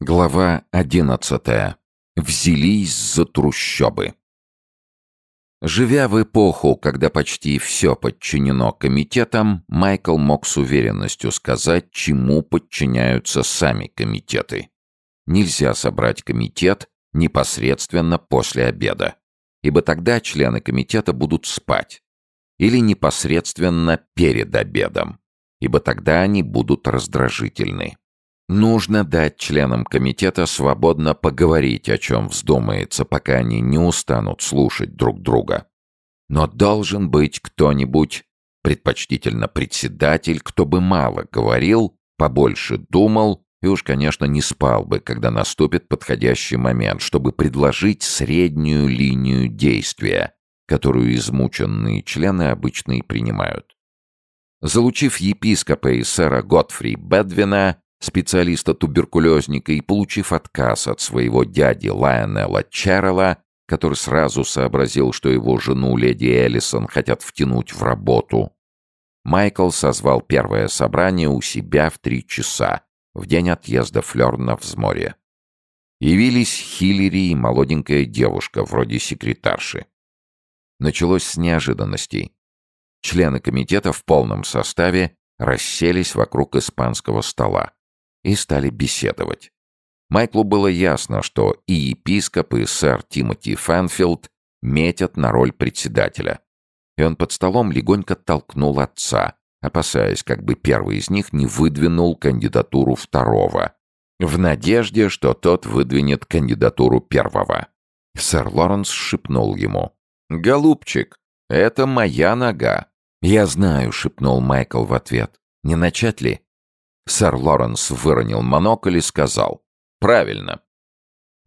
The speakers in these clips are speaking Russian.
Глава одиннадцатая. Взялись за трущобы. Живя в эпоху, когда почти все подчинено комитетам, Майкл мог с уверенностью сказать, чему подчиняются сами комитеты. Нельзя собрать комитет непосредственно после обеда, ибо тогда члены комитета будут спать, или непосредственно перед обедом, ибо тогда они будут раздражительны. Нужно дать членам комитета свободно поговорить, о чем вздумается, пока они не устанут слушать друг друга. Но должен быть кто-нибудь, предпочтительно председатель, кто бы мало говорил, побольше думал и уж, конечно, не спал бы, когда наступит подходящий момент, чтобы предложить среднюю линию действия, которую измученные члены обычно и принимают. Залучив епископа и сэра Готфри Бедвина, специалиста-туберкулезника, и получив отказ от своего дяди Лайонелла Чаррелла, который сразу сообразил, что его жену леди Эллисон хотят втянуть в работу, Майкл созвал первое собрание у себя в три часа, в день отъезда Флёр на взморье. Явились Хиллери и молоденькая девушка, вроде секретарши. Началось с неожиданностей. Члены комитета в полном составе расселись вокруг испанского стола и стали беседовать. Майклу было ясно, что и епископ, и сэр Тимоти Фанфилд метят на роль председателя. И он под столом легонько толкнул отца, опасаясь, как бы первый из них не выдвинул кандидатуру второго, в надежде, что тот выдвинет кандидатуру первого. Сэр Лоренс шепнул ему. «Голубчик, это моя нога». «Я знаю», — шепнул Майкл в ответ. «Не начать ли?» Сэр Лоренс выронил монокль и сказал. «Правильно.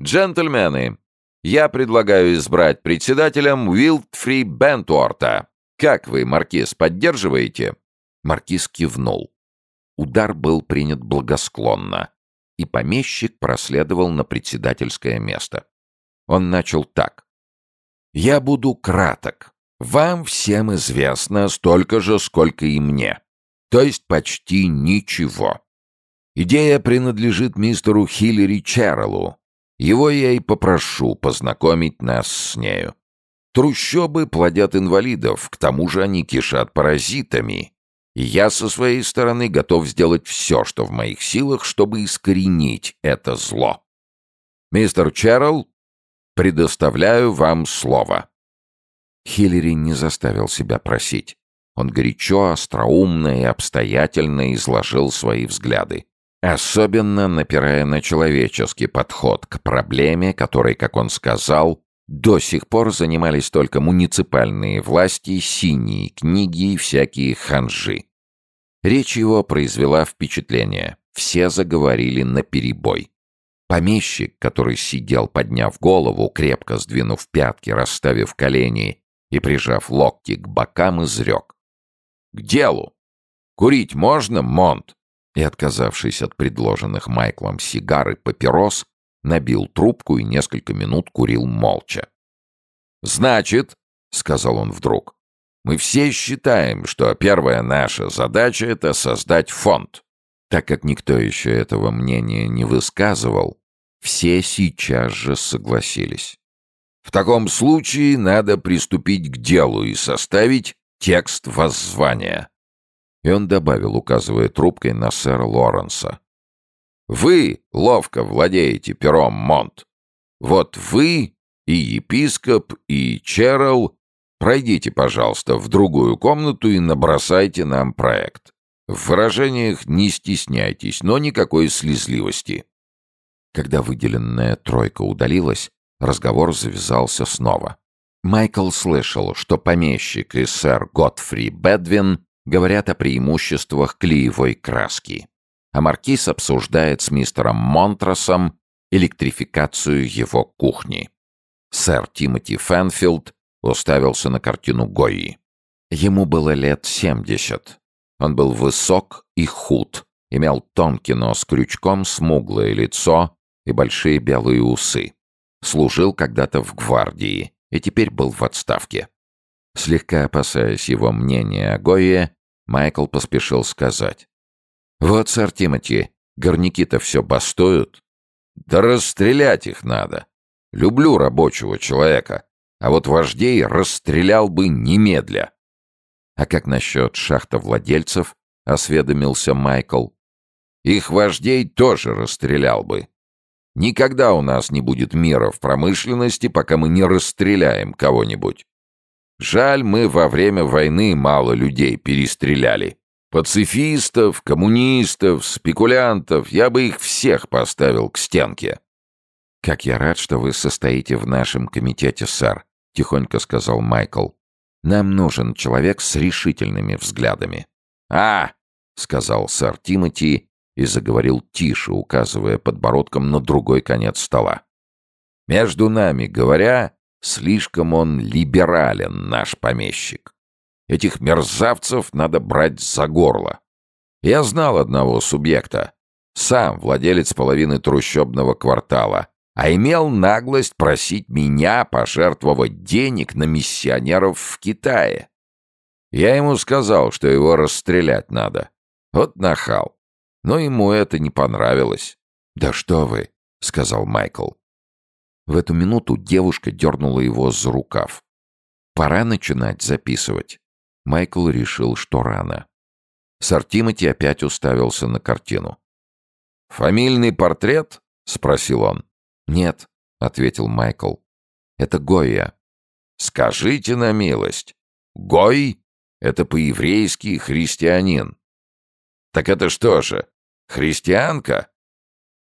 Джентльмены, я предлагаю избрать председателем Уилтфри Бентуорта. Как вы, Маркиз, поддерживаете?» Маркиз кивнул. Удар был принят благосклонно, и помещик проследовал на председательское место. Он начал так. «Я буду краток. Вам всем известно столько же, сколько и мне то есть почти ничего. Идея принадлежит мистеру Хиллери Чарреллу. Его я и попрошу познакомить нас с нею. Трущобы плодят инвалидов, к тому же они кишат паразитами. Я со своей стороны готов сделать все, что в моих силах, чтобы искоренить это зло. Мистер Чаррелл, предоставляю вам слово. Хиллери не заставил себя просить. Он горячо, остроумно и обстоятельно изложил свои взгляды. Особенно напирая на человеческий подход к проблеме, которой, как он сказал, до сих пор занимались только муниципальные власти, синие книги и всякие ханжи. Речь его произвела впечатление. Все заговорили наперебой. Помещик, который сидел, подняв голову, крепко сдвинув пятки, расставив колени и прижав локти к бокам, изрек. К делу! Курить можно, Монт?» И, отказавшись от предложенных Майклом сигар и папирос, набил трубку и несколько минут курил молча. «Значит, — сказал он вдруг, — мы все считаем, что первая наша задача — это создать фонд. Так как никто еще этого мнения не высказывал, все сейчас же согласились. В таком случае надо приступить к делу и составить текст воззвания. И он добавил, указывая трубкой на сэра Лоренса. «Вы ловко владеете пером, Монт. Вот вы и епископ, и Черл пройдите, пожалуйста, в другую комнату и набросайте нам проект. В выражениях не стесняйтесь, но никакой слезливости». Когда выделенная тройка удалилась, разговор завязался снова. Майкл слышал, что помещик и сэр Готфри Бедвин говорят о преимуществах клеевой краски, а маркиз обсуждает с мистером Монтросом электрификацию его кухни. Сэр Тимоти Фенфилд уставился на картину Гойи. Ему было лет семьдесят. Он был высок и худ, имел тонкий нос крючком, смуглое лицо и большие белые усы. Служил когда-то в гвардии и теперь был в отставке. Слегка опасаясь его мнения о Гойе, Майкл поспешил сказать. «Вот, сэр Тимоти, горняки-то все бастуют. Да расстрелять их надо. Люблю рабочего человека, а вот вождей расстрелял бы немедля. А как насчет шахтовладельцев? Осведомился Майкл. Их вождей тоже расстрелял бы. Никогда у нас не будет мира в промышленности, пока мы не расстреляем кого-нибудь. Жаль, мы во время войны мало людей перестреляли. Пацифистов, коммунистов, спекулянтов, я бы их всех поставил к стенке. «Как я рад, что вы состоите в нашем комитете, сэр», — тихонько сказал Майкл. «Нам нужен человек с решительными взглядами». «А!» — сказал сэр Тимоти и заговорил тише, указывая подбородком на другой конец стола. «Между нами говоря, слишком он либерален, наш помещик. Этих мерзавцев надо брать за горло. Я знал одного субъекта, сам владелец половины трущобного квартала, а имел наглость просить меня пожертвовать денег на миссионеров в Китае. Я ему сказал, что его расстрелять надо. Вот нахал. Но ему это не понравилось. «Да что вы!» — сказал Майкл. В эту минуту девушка дернула его за рукав. «Пора начинать записывать». Майкл решил, что рано. Сэр Тимоти опять уставился на картину. «Фамильный портрет?» — спросил он. «Нет», — ответил Майкл. «Это Гойя». «Скажите на милость, Гой — это по-еврейски христианин». «Так это что же, христианка?»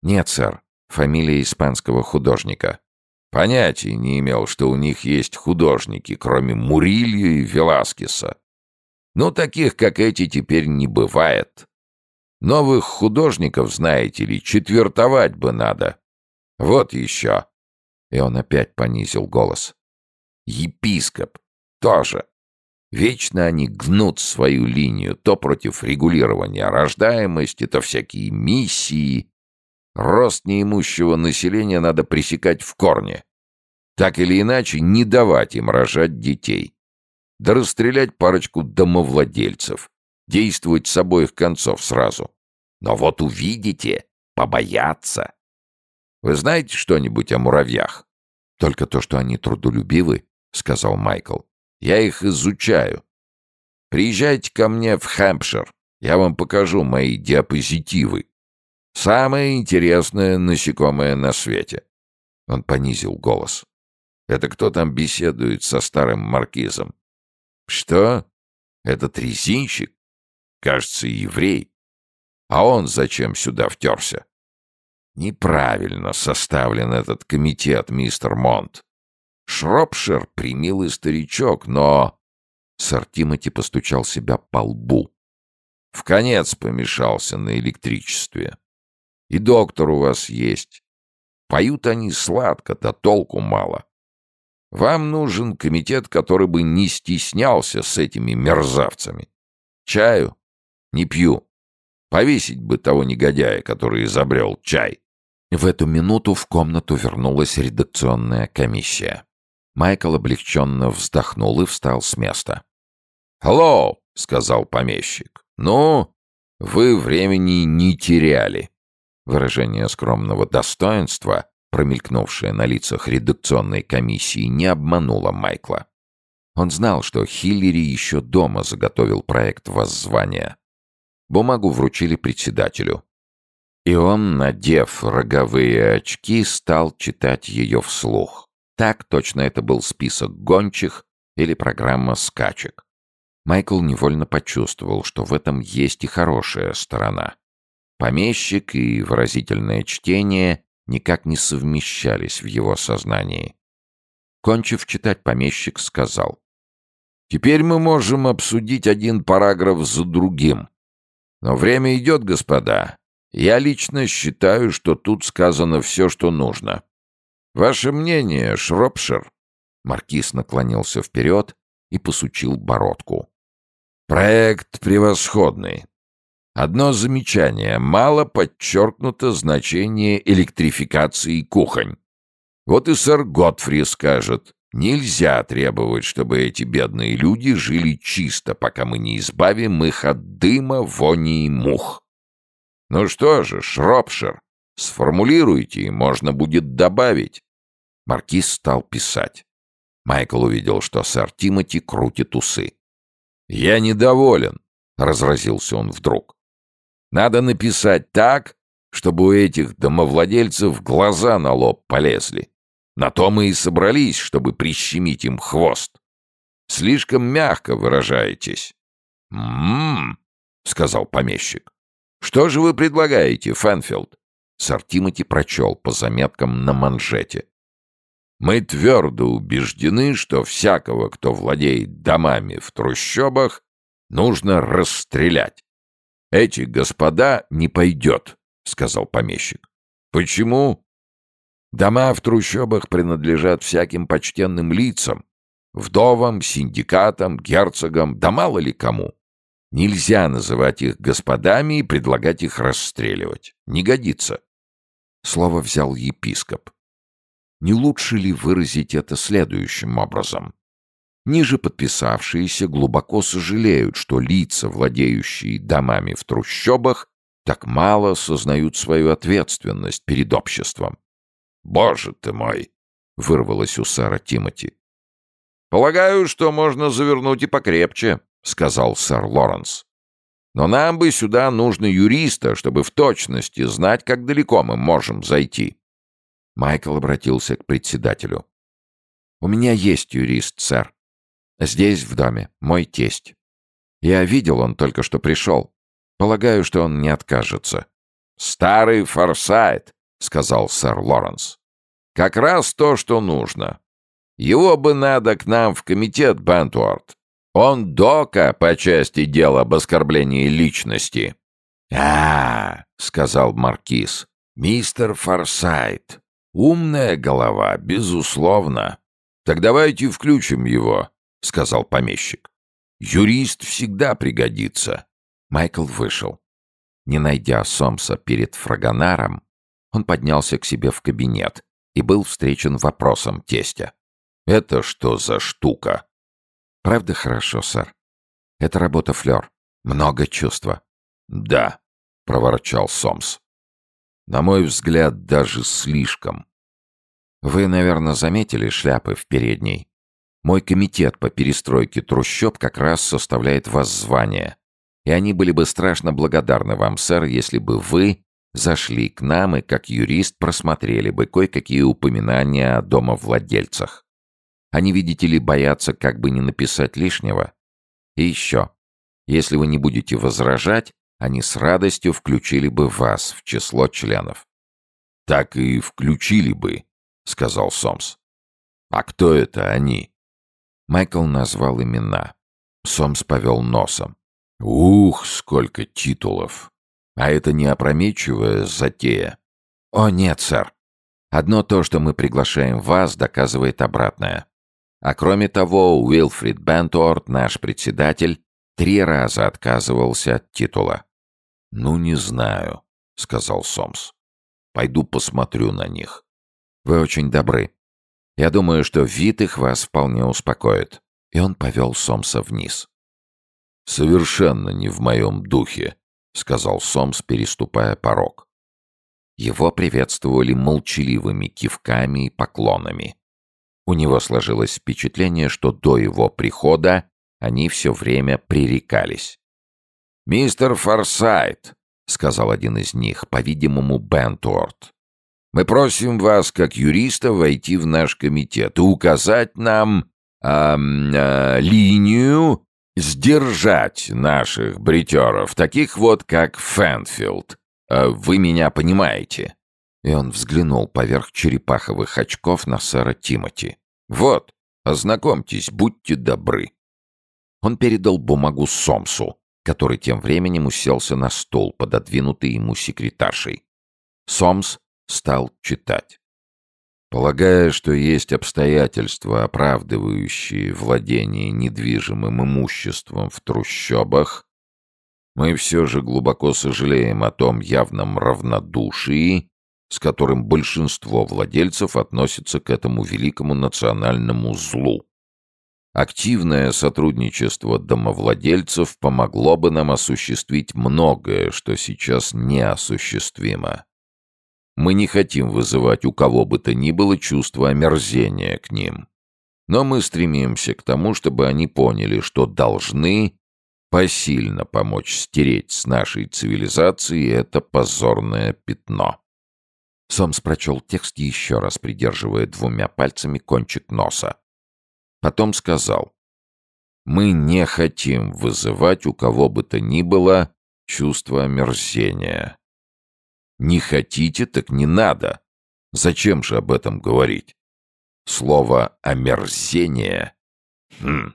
«Нет, сэр, фамилия испанского художника». Понятия не имел, что у них есть художники, кроме Мурильо и Веласкеса. Ну, таких, как эти, теперь не бывает. Новых художников, знаете ли, четвертовать бы надо. Вот еще. И он опять понизил голос. Епископ. Тоже. Вечно они гнут свою линию, то против регулирования рождаемости, то всякие миссии. Рост неимущего населения надо пресекать в корне. Так или иначе, не давать им рожать детей. Да расстрелять парочку домовладельцев. Действовать с обоих концов сразу. Но вот увидите, побояться. Вы знаете что-нибудь о муравьях? Только то, что они трудолюбивы, сказал Майкл. Я их изучаю. Приезжайте ко мне в Хэмпшир. Я вам покажу мои диапозитивы. Самое интересное насекомое на свете. Он понизил голос. Это кто там беседует со старым маркизом? Что? Этот резинщик? Кажется, еврей. А он зачем сюда втерся? Неправильно составлен этот комитет, мистер Монт. Шропшир — примилый старичок, но... Сэр Тимоти постучал себя по лбу. В конец помешался на электричестве. И доктор у вас есть. Поют они сладко, да толку мало. Вам нужен комитет, который бы не стеснялся с этими мерзавцами. Чаю? Не пью. Повесить бы того негодяя, который изобрел чай. В эту минуту в комнату вернулась редакционная комиссия. Майкл облегченно вздохнул и встал с места. «Алло!» — сказал помещик. «Ну, вы времени не теряли». Выражение скромного достоинства, промелькнувшее на лицах редакционной комиссии, не обмануло Майкла. Он знал, что Хиллери еще дома заготовил проект воззвания. Бумагу вручили председателю. И он, надев роговые очки, стал читать ее вслух. Так точно это был список гончих или программа скачек. Майкл невольно почувствовал, что в этом есть и хорошая сторона. Помещик и выразительное чтение никак не совмещались в его сознании. Кончив читать, помещик сказал. «Теперь мы можем обсудить один параграф за другим. Но время идет, господа, я лично считаю, что тут сказано все, что нужно. Ваше мнение, Шропшир?» Маркиз наклонился вперед и посучил бородку. «Проект превосходный. Одно замечание. Мало подчеркнуто значение электрификации кухонь. Вот и сэр Готфри скажет, нельзя требовать, чтобы эти бедные люди жили чисто, пока мы не избавим их от дыма, вони и мух. Ну что же, Шропшир, Сформулируйте, и можно будет добавить. Маркиз стал писать. Майкл увидел, что сэр Тимоти крутит усы. «Я недоволен», — разразился он вдруг. «Надо написать так, чтобы у этих домовладельцев глаза на лоб полезли. На то мы и собрались, чтобы прищемить им хвост. Слишком мягко выражаетесь». «М-м-м», сказал помещик. «Что же вы предлагаете, Фэнфилд?» Сэр Тимоти прочел по заметкам на манжете. «Мы твердо убеждены, что всякого, кто владеет домами в трущобах, нужно расстрелять. Эти господа не пойдет», — сказал помещик. «Почему?» «Дома в трущобах принадлежат всяким почтенным лицам, вдовам, синдикатам, герцогам, да мало ли кому. Нельзя называть их господами и предлагать их расстреливать. Не годится. Слово взял епископ. Не лучше ли выразить это следующим образом? Ниже подписавшиеся глубоко сожалеют, что лица, владеющие домами в трущобах, так мало сознают свою ответственность перед обществом. «Боже ты мой!» — вырвалось у Сара Тимоти. «Полагаю, что можно завернуть и покрепче», — сказал сэр Лоренс. «Но нам бы сюда нужно юриста, чтобы в точности знать, как далеко мы можем зайти». Майкл обратился к председателю. «У меня есть юрист, сэр. Здесь, в доме, мой тесть. Я видел, он только что пришел. Полагаю, что он не откажется». «Старый Форсайт», — сказал сэр Лоренс. «Как раз то, что нужно. Его бы надо к нам в комитет, Бентуарт. Он дока по части дела об оскорблении личности. -а, -а сказал маркиз. Мистер Форсайт. Умная голова, безусловно. Так давайте включим его, сказал помещик. Юрист всегда пригодится. Майкл вышел. Не найдя Сомса перед фрагонаром, он поднялся к себе в кабинет и был встречен вопросом тестя. «Это что за штука?» «Правда хорошо, сэр. Это работа Флёр. Много чувства». «Да», — проворчал Сомс. «На мой взгляд, даже слишком». «Вы, наверное, заметили шляпы в передней. Мой комитет по перестройке трущоб как раз составляет воззвание. И они были бы страшно благодарны вам, сэр, если бы вы зашли к нам и, как юрист, просмотрели бы кое-какие упоминания о домовладельцах. Они, видите ли, боятся как бы не написать лишнего. И еще. Если вы не будете возражать, они с радостью включили бы вас в число членов. «Так и включили бы», — сказал Сомс. «А кто это они?» Майкл назвал имена. Сомс повел носом. «Ух, сколько титулов! А это не опрометчивая затея?» «О, нет, сэр. Одно то, что мы приглашаем вас, доказывает обратное. А кроме того, Уилфрид Бентуорт, наш председатель, три раза отказывался от титула. «Ну, не знаю», — сказал Сомс. «Пойду посмотрю на них». «Вы очень добры. Я думаю, что вид их вас вполне успокоит». И он повел Сомса вниз. «Совершенно не в моем духе», — сказал Сомс, переступая порог. Его приветствовали молчаливыми кивками и поклонами. У него сложилось впечатление, что до его прихода они все время пререкались. «Мистер Форсайт», — сказал один из них, по-видимому, Бентуорт, «мы просим вас, как юриста, войти в наш комитет и указать нам э, э, линию сдержать наших бритеров, таких вот, как Фэнфилд. Э, вы меня понимаете?» И он взглянул поверх черепаховых очков на сэра Тимоти. «Вот, ознакомьтесь, будьте добры». Он передал бумагу Сомсу, который тем временем уселся на стол, пододвинутый ему секретаршей. Сомс стал читать. Полагая, что есть обстоятельства, оправдывающие владение недвижимым имуществом в трущобах, мы все же глубоко сожалеем о том явном равнодушии, с которым большинство владельцев относится к этому великому национальному злу. Активное сотрудничество домовладельцев помогло бы нам осуществить многое, что сейчас неосуществимо. мы не хотим вызывать у кого бы то ни было чувство омерзения к ним. Но мы стремимся к тому, чтобы они поняли, что должны посильно помочь стереть с нашей цивилизации это позорное пятно. Сомс прочел текст еще раз, придерживая двумя пальцами кончик носа. Потом сказал, «Мы не хотим вызывать у кого бы то ни было чувство омерзения. Не хотите, так не надо. Зачем же об этом говорить? Слово «омерзение» Хм.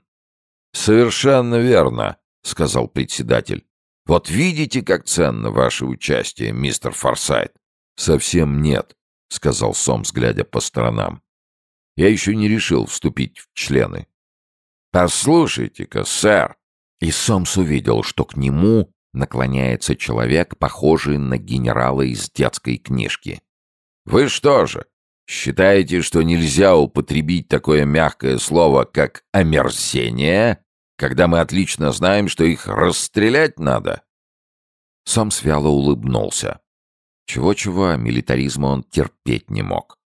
Совершенно верно. — сказал председатель. «Вот видите, как ценно ваше участие, мистер Форсайт?» «Совсем нет», — сказал Сомс, глядя по сторонам. «Я еще не решил вступить в члены». «Послушайте-ка, сэр!» И Сомс увидел, что к нему наклоняется человек, похожий на генерала из детской книжки. «Вы что же, считаете, что нельзя употребить такое мягкое слово, как «омерзение»?» когда мы отлично знаем, что их расстрелять надо?» Сам свяло улыбнулся. Чего-чего, а милитаризма он терпеть не мог.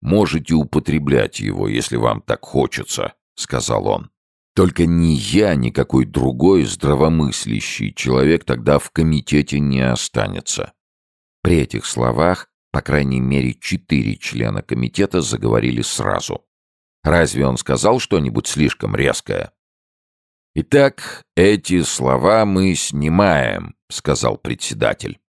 «Можете употреблять его, если вам так хочется», — сказал он. «Только ни я, ни какой другой здравомыслящий человек тогда в комитете не останется». При этих словах, по крайней мере, четыре члена комитета заговорили сразу. Разве он сказал что-нибудь слишком резкое? «Итак, эти слова мы снимаем», — сказал председатель.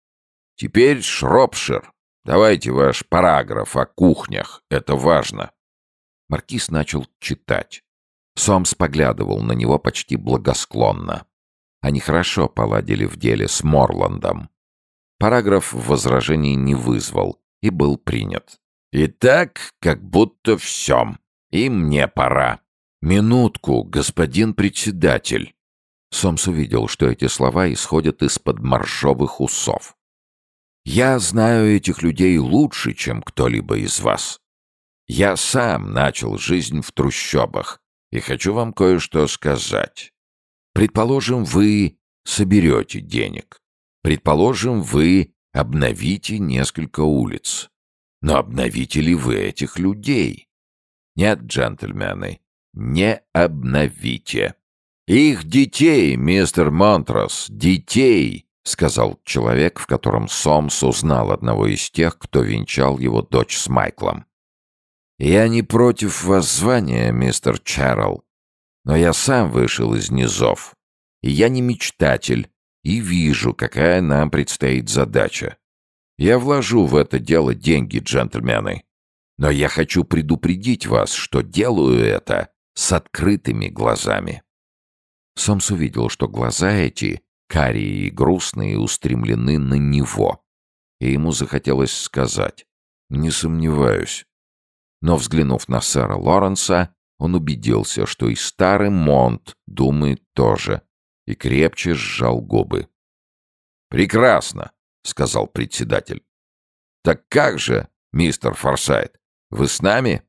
«Теперь Шропшир. Давайте ваш параграф о кухнях. Это важно». Маркиз начал читать. Сомс поглядывал на него почти благосклонно. Они хорошо поладили в деле с Морландом. Параграф возражений не вызвал и был принят. «Итак, как будто все. И мне пора. «Минутку, господин председатель!» Сомс увидел, что эти слова исходят из-под моржовых усов. «Я знаю этих людей лучше, чем кто-либо из вас. Я сам начал жизнь в трущобах и хочу вам кое-что сказать. Предположим, вы соберете денег. Предположим, вы обновите несколько улиц. Но обновите ли вы этих людей? Нет, джентльмены, не обновите. Их детей, мистер Монтрос, детей, сказал человек, в котором Сомс узнал одного из тех, кто венчал его дочь с Майклом. Я не против воззвания, мистер Чарл, но я сам вышел из низов, и я не мечтатель, и вижу, какая нам предстоит задача. Я вложу в это дело деньги, джентльмены. Но я хочу предупредить вас, что делаю это с открытыми глазами. Сомс увидел, что глаза эти, карие и грустные, устремлены на него. И ему захотелось сказать «Не сомневаюсь». Но, взглянув на сэра Лоренса, он убедился, что и старый Монт думает тоже, и крепче сжал губы. «Прекрасно», — сказал председатель. «Так как же, мистер Форсайт, вы с нами?»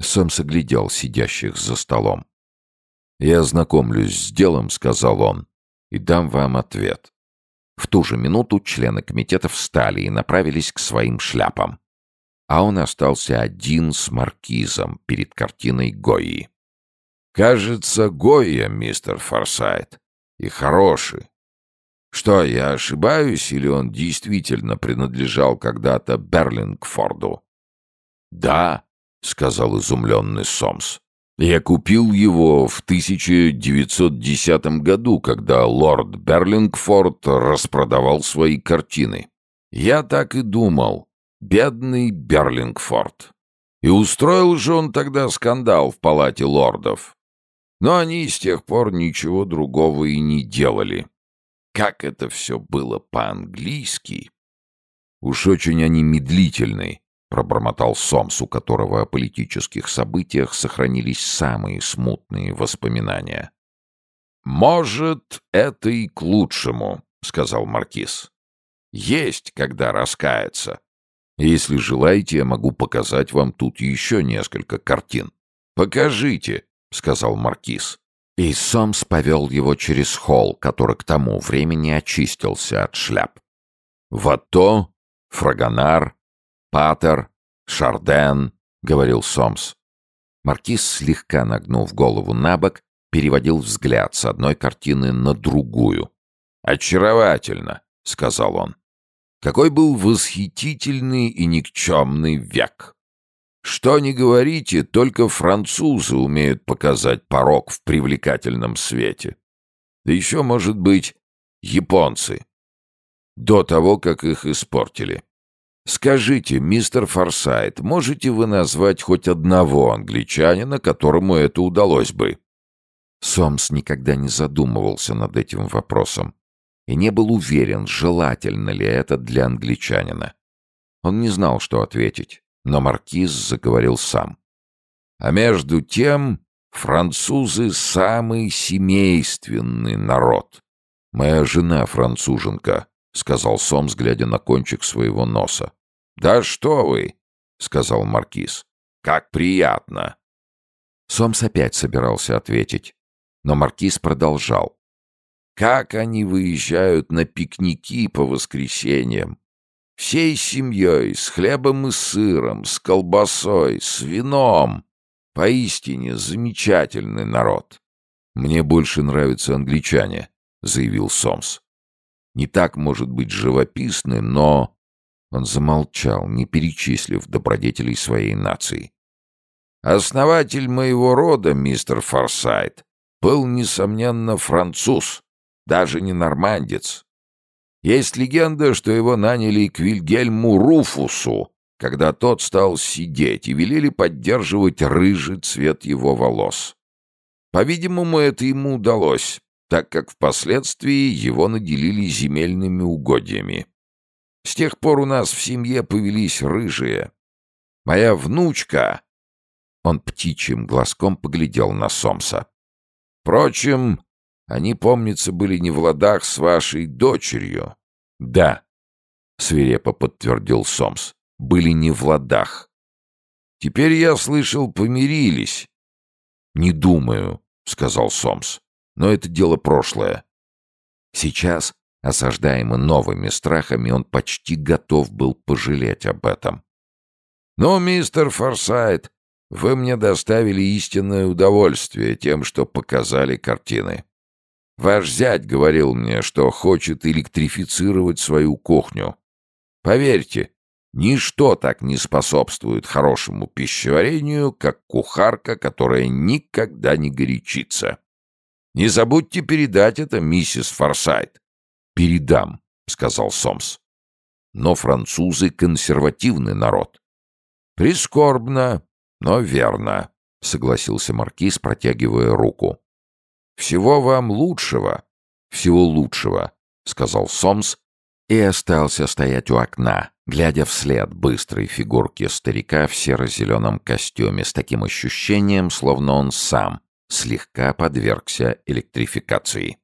Сомс оглядел сидящих за столом. «Я знакомлюсь с делом», — сказал он, — «и дам вам ответ». В ту же минуту члены комитета встали и направились к своим шляпам. А он остался один с маркизом перед картиной Гои. «Кажется, Гойя, мистер Форсайт, и хороший. Что, я ошибаюсь, или он действительно принадлежал когда-то Берлингфорду?» «Да», — сказал изумленный Сомс. «Я купил его в 1910 году, когда лорд Берлингфорд распродавал свои картины. Я так и думал. Бедный Берлингфорд. И устроил же он тогда скандал в палате лордов. Но они с тех пор ничего другого и не делали. Как это все было по-английски? Уж очень они медлительны, пробормотал Сомс, у которого о политических событиях сохранились самые смутные воспоминания. «Может, это и к лучшему», — сказал Маркиз. «Есть, когда раскаяться. Если желаете, я могу показать вам тут еще несколько картин». «Покажите», — сказал Маркиз. И Сомс повел его через холл, который к тому времени очистился от шляп. «Вот то Фрагонар, Патер, Шарден, — говорил Сомс. Маркиз, слегка нагнув голову на бок, переводил взгляд с одной картины на другую. «Очаровательно», — сказал он. «Какой был восхитительный и никчемный век! Что ни говорите, только французы умеют показать порог в привлекательном свете. Да еще, может быть, японцы. До того, как их испортили. Скажите, мистер Форсайт, можете вы назвать хоть одного англичанина, которому это удалось бы?» Сомс никогда не задумывался над этим вопросом и не был уверен, желательно ли это для англичанина. Он не знал, что ответить, но маркиз заговорил сам. «А между тем французы — самый семейственный народ. Моя жена француженка», — сказал Сомс, глядя на кончик своего носа. «Да что вы!» — сказал Маркиз. «Как приятно!» Сомс опять собирался ответить, но Маркиз продолжал. «Как они выезжают на пикники по воскресеньям! Всей семьей, с хлебом и сыром, с колбасой, с вином! Поистине замечательный народ!» «Мне больше нравятся англичане», — заявил Сомс не так, может быть, живописны, но...» Он замолчал, не перечислив добродетелей своей нации. «Основатель моего рода, мистер Форсайт, был, несомненно, француз, даже не нормандец. Есть легенда, что его наняли к Вильгельму Руфусу, когда тот стал сидеть, и велели поддерживать рыжий цвет его волос. По-видимому, это ему удалось, так как впоследствии его наделили земельными угодьями. С тех пор у нас в семье повелись рыжие. Моя внучка...» Он птичьим глазком поглядел на Сомса. «Впрочем, они, помнится, были не в ладах с вашей дочерью». «Да», — свирепо подтвердил Сомс, — «были не в ладах». «Теперь, я слышал, помирились». «Не думаю», — сказал Сомс но это дело прошлое. Сейчас, осаждаемый новыми страхами, он почти готов был пожалеть об этом. «Ну, мистер Форсайт, вы мне доставили истинное удовольствие тем, что показали картины. Ваш зять говорил мне, что хочет электрифицировать свою кухню. Поверьте, ничто так не способствует хорошему пищеварению, как кухарка, которая никогда не горячится. Не забудьте передать это, миссис Форсайт. Передам, сказал Сомс. Но французы консервативный народ. Прискорбно, но верно, согласился маркиз, протягивая руку. Всего вам лучшего. Всего лучшего, сказал Сомс и остался стоять у окна, глядя вслед быстрой фигурке старика в серо-зеленом костюме с таким ощущением, словно он сам слегка подвергся электрификации.